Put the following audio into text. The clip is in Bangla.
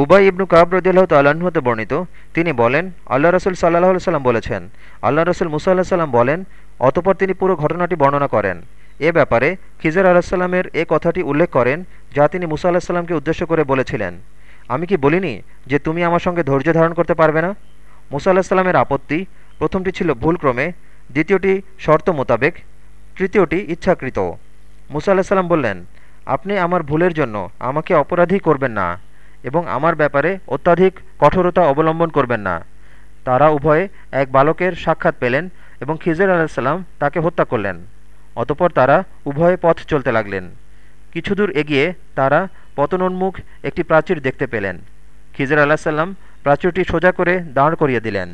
উবাই ইবনু কাব রদিল্লাহ তাল্লাহ্ন হতে বর্ণিত, তিনি বলেন, আল্লাহ রসুল সাল্লাহ সাল্লাম বলেছেন, আল্লাহ রসুল মুসা আল্লাহ সাল্লাম বলেন, অতপর তিনি পুরো ঘটনাটি বর্ণনা করেন। এ ব্যাপারে খিজর আলাহিসাল্লামের এ কথাটি উল্লেখ করেন, যা তিনি মুসা আল্লাহ সাল্লামকে উদ্দেশ্য করে বলেছিলেন। আমি কি বলিনি যে তুমি আমার সঙ্গে ধৈর্য ধারণ করতে পারবে না? মুসা আল্লাহ সাল্লামের আপত্তি, প্রথমটি ছিল ভুলক্রমে, দ্বিতীয়টি শর্ত মোতাবেক, তৃতীয়টি ইচ্ছাকৃত। মুসা আল্লাহ সাল্লাম বললেন, আপনি আমার ভুলের জন্য আমাকে অপরাধী করবেন না। এবং আমার ব্যাপারে অত্যাধিক কঠোরতা অবলম্বন করবেন না। তারা উভয়ে এক বালকের সাক্ষাৎ পেলেন এবং খিজর আলাহিসাল্লাম তাকে হত্যা করলেন। অতপর তারা উভয়ে পথ চলতে লাগলেন। কিছু দূর এগিয়ে তারা পতনোন্মুখ একটি প্রাচীর দেখতে পেলেন। খিজর আলাহিসাল্লাম প্রাচীরটি সোজা করে দাঁড় করিয়ে দিলেন।